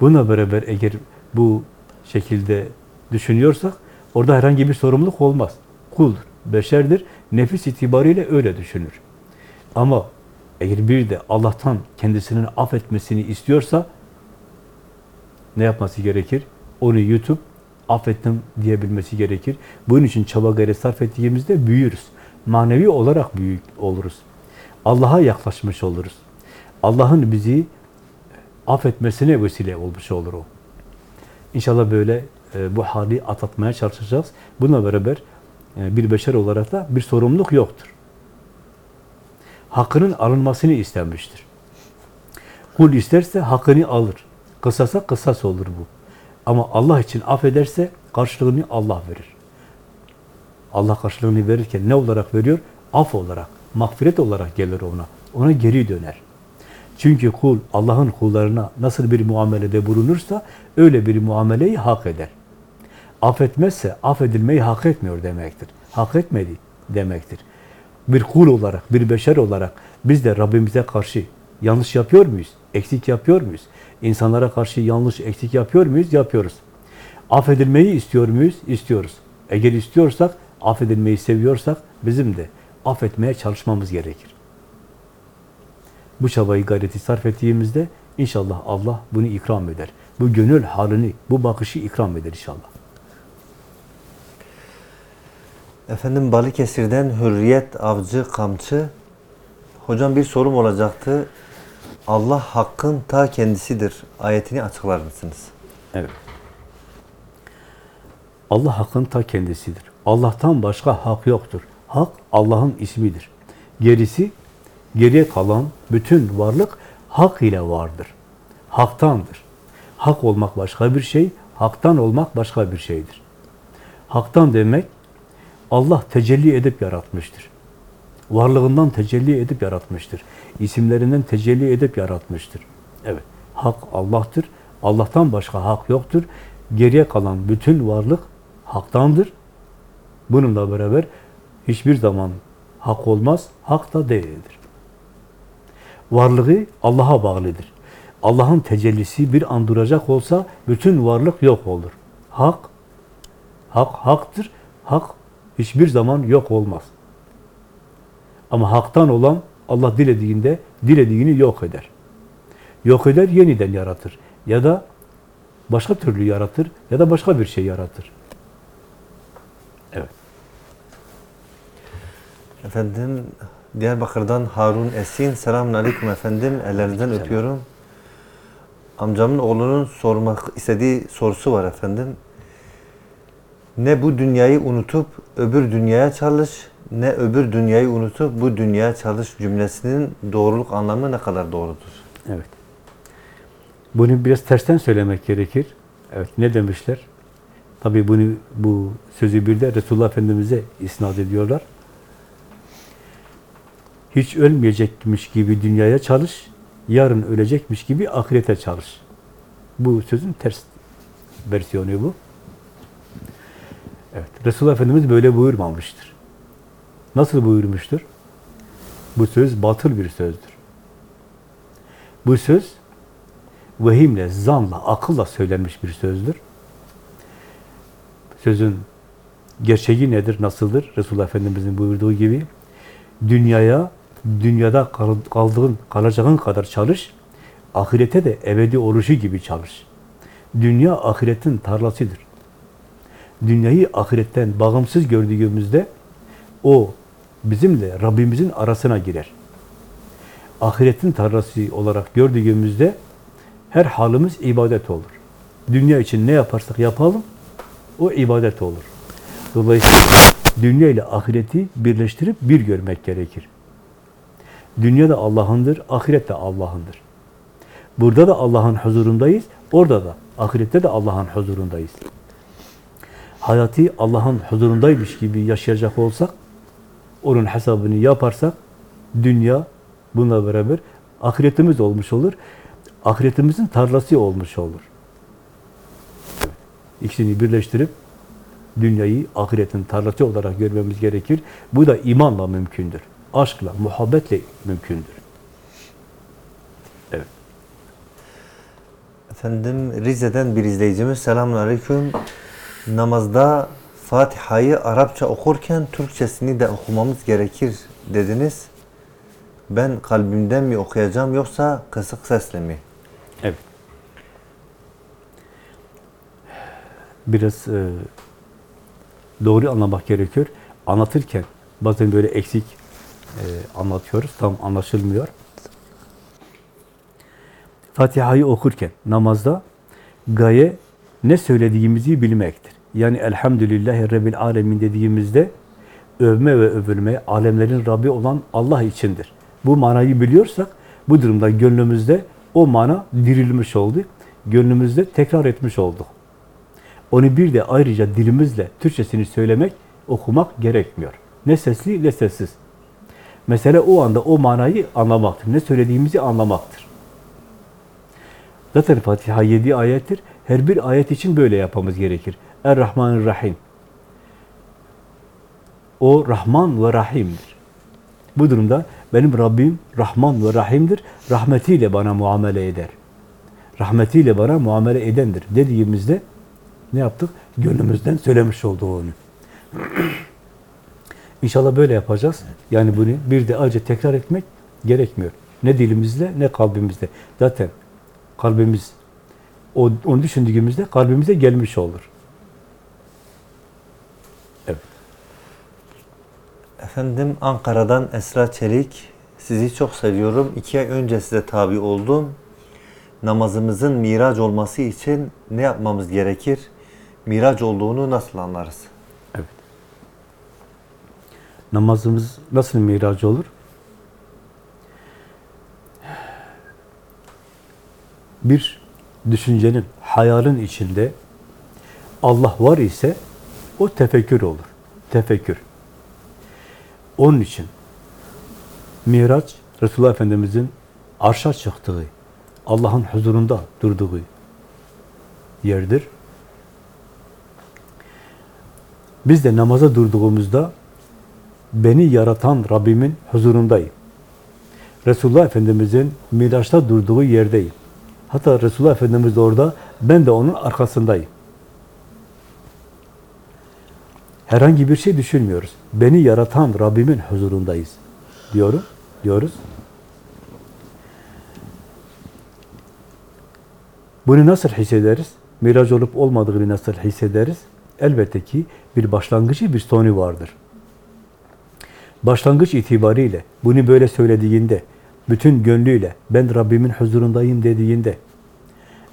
Buna beraber eğer bu şekilde düşünüyorsak orada herhangi bir sorumluluk olmaz. Kuldur, beşerdir. Nefis itibariyle öyle düşünür. Ama eğer bir de Allah'tan kendisinin affetmesini istiyorsa ne yapması gerekir? Onu yutup affettim diyebilmesi gerekir. Bunun için çaba gayret sarf ettiğimizde büyürüz. Manevi olarak büyük oluruz. Allah'a yaklaşmış oluruz. Allah'ın bizi affetmesine vesile olmuş olur o. İnşallah böyle bu hali atlatmaya çalışacağız. Bununla beraber e, bir beşer olarak da bir sorumluluk yoktur. Hakkının alınmasını istenmiştir. Kul isterse hakkını alır. Kısasa kısas olur bu. Ama Allah için affederse karşılığını Allah verir. Allah karşılığını verirken ne olarak veriyor? Af olarak, mağfiret olarak gelir ona. Ona geri döner. Çünkü kul Allah'ın kullarına nasıl bir muamelede bulunursa öyle bir muameleyi hak eder. Affetmezse affedilmeyi hak etmiyor demektir. Hak etmedi demektir. Bir kul olarak, bir beşer olarak biz de Rabbimize karşı yanlış yapıyor muyuz? Eksik yapıyor muyuz? İnsanlara karşı yanlış, eksik yapıyor muyuz? Yapıyoruz. Affedilmeyi istiyor muyuz? İstiyoruz. Eğer istiyorsak, affedilmeyi seviyorsak bizim de affetmeye çalışmamız gerekir. Bu çabayı gayreti sarf ettiğimizde inşallah Allah bunu ikram eder. Bu gönül halini, bu bakışı ikram eder inşallah. Efendim Balıkesir'den Hürriyet Avcı Kamçı. Hocam bir sorum olacaktı. Allah hakkın ta kendisidir. Ayetini açıklar mısınız? Evet. Allah hakkın ta kendisidir. Allah'tan başka hak yoktur. Hak Allah'ın ismidir. Gerisi, geriye kalan bütün varlık hak ile vardır. Haktandır. Hak olmak başka bir şey, haktan olmak başka bir şeydir. Haktan demek, Allah tecelli edip yaratmıştır. Varlığından tecelli edip yaratmıştır. İsimlerinden tecelli edip yaratmıştır. Evet, hak Allah'tır. Allah'tan başka hak yoktur. Geriye kalan bütün varlık haktandır. Bununla beraber hiçbir zaman hak olmaz, hak da değildir. Varlığı Allah'a bağlıdır. Allah'ın tecellisi bir an duracak olsa bütün varlık yok olur. Hak, hak haktır. Hak hiçbir zaman yok olmaz. Ama haktan olan Allah dilediğinde dilediğini yok eder. Yok eder, yeniden yaratır. Ya da başka türlü yaratır ya da başka bir şey yaratır. Evet. Efendim Diyarbakır'dan Harun Esin. Selamun Aleyküm efendim. Ellerinizden öpüyorum. Amcamın oğlunun sormak istediği sorusu var efendim. Ne bu dünyayı unutup öbür dünyaya çalış, ne öbür dünyayı unutup bu dünyaya çalış cümlesinin doğruluk anlamı ne kadar doğrudur? Evet. Bunu biraz tersten söylemek gerekir. Evet, ne demişler? Tabii bunu bu sözü bir de Resulullah Efendimiz'e isnat ediyorlar. Hiç ölmeyecekmiş gibi dünyaya çalış, yarın ölecekmiş gibi ahirete çalış. Bu sözün ters versiyonu bu. Evet, Resulullah Efendimiz böyle buyurmamıştır. Nasıl buyurmuştur? Bu söz batıl bir sözdür. Bu söz vehimle, zanla, akılla söylenmiş bir sözdür. Sözün gerçeği nedir, nasıldır? Resulullah Efendimiz'in buyurduğu gibi dünyaya, dünyada kaldığın, kalacağın kadar çalış, ahirete de ebedi oluşu gibi çalış. Dünya ahiretin tarlasıdır. Dünyayı ahiretten bağımsız gördüğümüzde o bizimle Rabbimizin arasına girer. Ahiretin tarlası olarak gördüğümüzde her halimiz ibadet olur. Dünya için ne yaparsak yapalım o ibadet olur. Dolayısıyla dünya ile ahireti birleştirip bir görmek gerekir. Dünya da Allah'ındır, ahiret de Allah'ındır. Burada da Allah'ın huzurundayız, orada da, ahirette de Allah'ın huzurundayız. Hayatı Allah'ın huzurundaymış gibi yaşayacak olsak, onun hesabını yaparsak, dünya bununla beraber ahiretimiz olmuş olur. Ahiretimizin tarlası olmuş olur. İkisini birleştirip dünyayı ahiretin tarlası olarak görmemiz gerekir. Bu da imanla mümkündür. Aşkla, muhabbetle mümkündür. Evet. Efendim Rize'den bir izleyicimiz selamünaleyküm. Namazda Fatiha'yı Arapça okurken Türkçesini de okumamız gerekir dediniz. Ben kalbimden mi okuyacağım yoksa kısık sesle mi? Evet. Biraz e, doğru anlamak gerekiyor. Anlatırken bazen böyle eksik e, anlatıyoruz. Tam anlaşılmıyor. Fatiha'yı okurken namazda gaye ne söylediğimizi bilmektir. Yani Elhamdülillahi Rabbil Alemin dediğimizde övme ve övülme alemlerin Rabbi olan Allah içindir. Bu manayı biliyorsak bu durumda gönlümüzde o mana dirilmiş oldu. Gönlümüzde tekrar etmiş olduk. Onu bir de ayrıca dilimizle Türkçesini söylemek, okumak gerekmiyor. Ne sesli ne sessiz. Mesele o anda o manayı anlamaktır. Ne söylediğimizi anlamaktır. Zaten Fatiha 7 ayettir. Her bir ayet için böyle yapmamız gerekir. Er-Rahmanir-Rahim. O Rahman ve Rahim'dir. Bu durumda benim Rabbim Rahman ve Rahim'dir. Rahmetiyle bana muamele eder. Rahmetiyle bana muamele edendir dediğimizde ne yaptık? Gönlümüzden söylemiş olduğunu. [CLEARS THROAT] İnşallah böyle yapacağız. Yani bunu bir de ayrıca tekrar etmek gerekmiyor. Ne dilimizle ne kalbimizle. Zaten kalbimiz onu düşündüğümüzde kalbimize gelmiş olur. Efendim Ankara'dan Esra Çelik. Sizi çok seviyorum. İki ay önce size tabi oldum. Namazımızın miraç olması için ne yapmamız gerekir? Miraç olduğunu nasıl anlarız? Evet. Namazımız nasıl miraç olur? Bir düşüncenin, hayalin içinde Allah var ise o tefekkür olur. Tefekkür. Onun için Miraç, Resulullah Efendimiz'in arşa çıktığı, Allah'ın huzurunda durduğu yerdir. Biz de namaza durduğumuzda beni yaratan Rabbimin huzurundayım. Resulullah Efendimiz'in Miraç'ta durduğu yerdeyim. Hatta Resulullah Efendimiz orada, ben de onun arkasındayım. Herhangi bir şey düşünmüyoruz. Beni yaratan Rabbimin huzurundayız. Diyorum, diyoruz. Bunu nasıl hissederiz? Miraç olup olmadığını nasıl hissederiz? Elbette ki bir başlangıcı, bir sonu vardır. Başlangıç itibariyle bunu böyle söylediğinde, bütün gönlüyle ben Rabbimin huzurundayım dediğinde,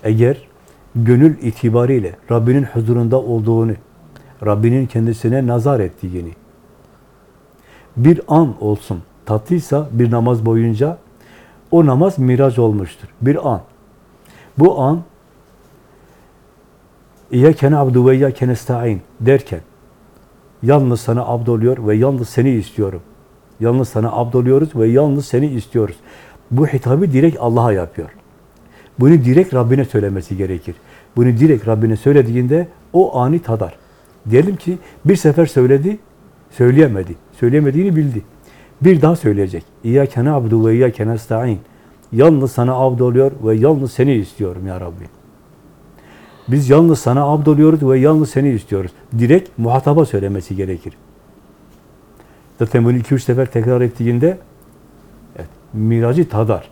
eğer gönül itibariyle Rabbinin huzurunda olduğunu, Rabbinin kendisine nazar ettiğini, bir an olsun tatlıysa bir namaz boyunca o namaz miraç olmuştur. Bir an. Bu an İyyâke na'budu ve iyyâke nesta'in derken yalnız sana abdoluyor ve yalnız seni istiyorum. Yalnız sana abdoluyoruz ve yalnız seni istiyoruz. Bu hitabı direkt Allah'a yapıyor. Bunu direkt Rabbine söylemesi gerekir. Bunu direkt Rabbine söylediğinde o ani tadar. Diyelim ki bir sefer söyledi, söyleyemedi. Söyleyemediğini bildi. Bir daha söyleyecek. İyyâke na'budu ve iyyâke nesta'in. Yalnız sana abdoluyor ve yalnız seni istiyorum ya Rabbi. Biz yalnız sana abdoluyoruz ve yalnız seni istiyoruz. Direkt muhataba söylemesi gerekir. Zaten bunu iki üç sefer tekrar ettiğinde evet, miracı tadar.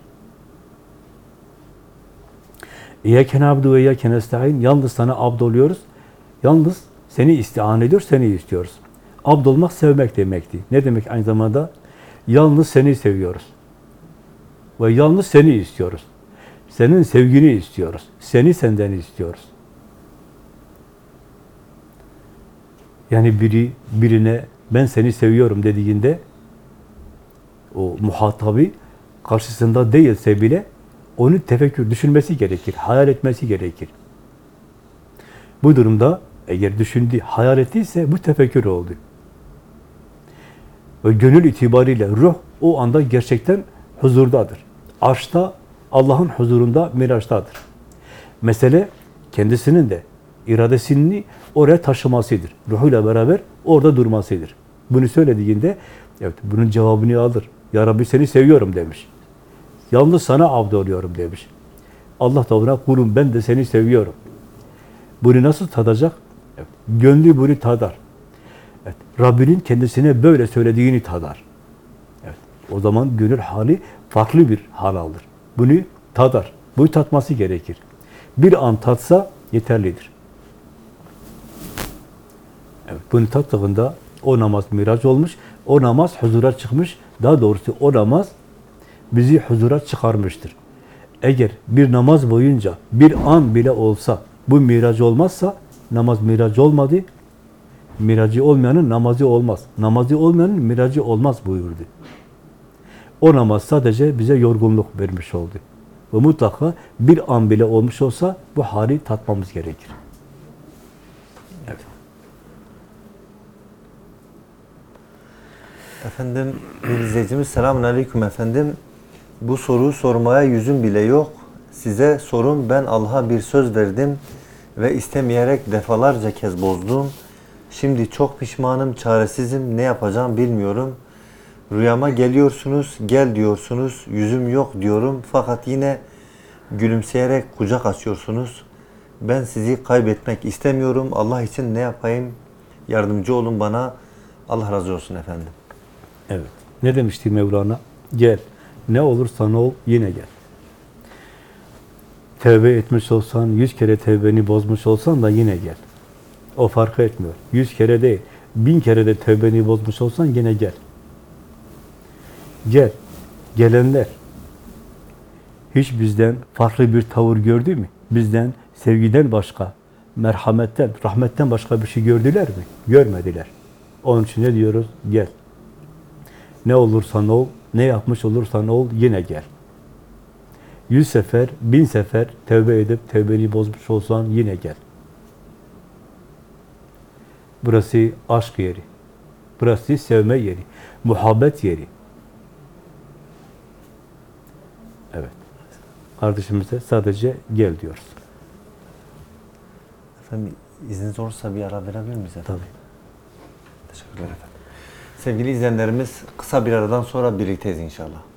İyyâke na'budu ve iyyâke nesta'in. Yalnız sana abdoluyoruz. Yalnız Seni istihan ediyor, seni istiyoruz. Abd olmak sevmek demekti. Ne demek aynı zamanda? Yalnız seni seviyoruz. Ve yalnız seni istiyoruz. Senin sevgini istiyoruz. Seni senden istiyoruz. Yani biri birine ben seni seviyorum dediğinde o muhatabı karşısında değilse bile onu tefekkür, düşünmesi gerekir, hayal etmesi gerekir. Bu durumda eğer düşündü, hayal ettiyse bu tefekkür oldu. Ve gönül itibariyle ruh o anda gerçekten huzurdadır. Arşta, Allah'ın huzurunda, miraçtadır. Mesele kendisinin de iradesini oraya taşımasıdır. Ruhuyla beraber orada durmasıdır. Bunu söylediğinde evet bunun cevabını alır. Ya Rabbi seni seviyorum demiş. Yalnız sana abd oluyorum demiş. Allah da ona kulum ben de seni seviyorum. Bunu nasıl tadacak? Gönlü bunu tadar. Evet, Rabbinin kendisine böyle söylediğini tadar. Evet, o zaman gönül hali farklı bir hal alır. Bunu tadar. Bunu tatması gerekir. Bir an tatsa yeterlidir. Evet, bunu tattığında o namaz miraç olmuş, o namaz huzura çıkmış, daha doğrusu o namaz bizi huzura çıkarmıştır. Eğer bir namaz boyunca bir an bile olsa bu miraç olmazsa namaz miraç olmadı, miracı olmayanın namazı olmaz. Namazı olmayanın miracı olmaz buyurdu. O namaz sadece bize yorgunluk vermiş oldu. Ve mutlaka bir an bile olmuş olsa bu hali tatmamız gerekir. Efendim bir izleyicimiz selamun aleyküm efendim. Bu soruyu sormaya yüzüm bile yok. Size sorum ben Allah'a bir söz verdim ve istemeyerek defalarca kez bozdum. Şimdi çok pişmanım, çaresizim, ne yapacağım bilmiyorum. Rüyama geliyorsunuz, gel diyorsunuz, yüzüm yok diyorum fakat yine gülümseyerek kucak açıyorsunuz. Ben sizi kaybetmek istemiyorum. Allah için ne yapayım? Yardımcı olun bana. Allah razı olsun efendim. Evet. Ne demişti Mevlana? Gel. Ne olursan ol yine gel. Tevbe etmiş olsan, yüz kere tevbeni bozmuş olsan da yine gel. O fark etmiyor. Yüz kere değil, bin kere de tevbeni bozmuş olsan yine gel. Gel. Gelenler hiç bizden farklı bir tavır gördü mü? Bizden sevgiden başka, merhametten, rahmetten başka bir şey gördüler mi? Görmediler. Onun için ne diyoruz? Gel. Ne olursan ol, ne yapmış olursan ol yine gel. Yüz sefer, bin sefer tevbe edip tevbeni bozmuş olsan yine gel. Burası aşk yeri. Burası sevme yeri. Muhabbet yeri. Evet. Kardeşimize sadece gel diyoruz. Efendim izniniz olursa bir ara verebilir miyiz efendim? Tabii. Teşekkürler efendim. Sevgili izleyenlerimiz kısa bir aradan sonra birlikteyiz inşallah.